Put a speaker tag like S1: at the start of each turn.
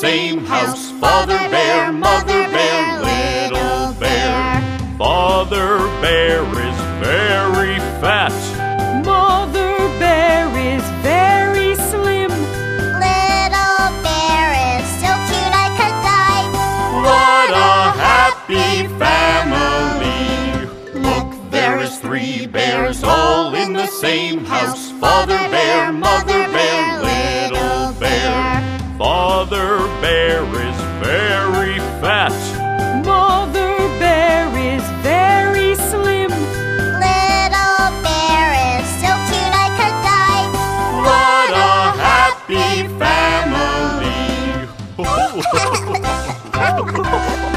S1: same house. Father bear, mother bear, little bear.
S2: Father bear is very fat.
S3: Mother bear is very slim.
S4: Little bear is so cute I could die.
S1: What a happy family! Look, there is three bears all in the same house. Father bear, mother
S2: Father bear is very fat.
S3: Mother bear is very slim.
S4: Little bear is so cute I could die.
S1: What a happy family!